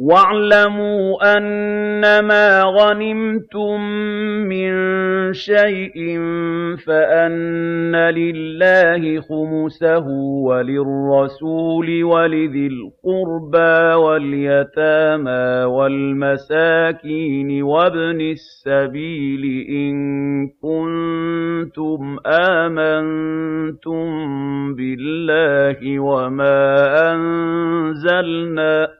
وَاعْلَمُوا أَنَّمَا غَنِمْتُم مِّن شَيْءٍ فَأَنَّ لِلَّهِ خُمُسَهُ وَلِلرَّسُولِ وَلِذِي الْقُرْبَىٰ وَالْيَتَامَىٰ وَالْمَسَاكِينِ وَابْنِ السَّبِيلِ إِن كُنتُمْ آمَنتُم بِاللَّهِ وَمَا أَنزَلْنَا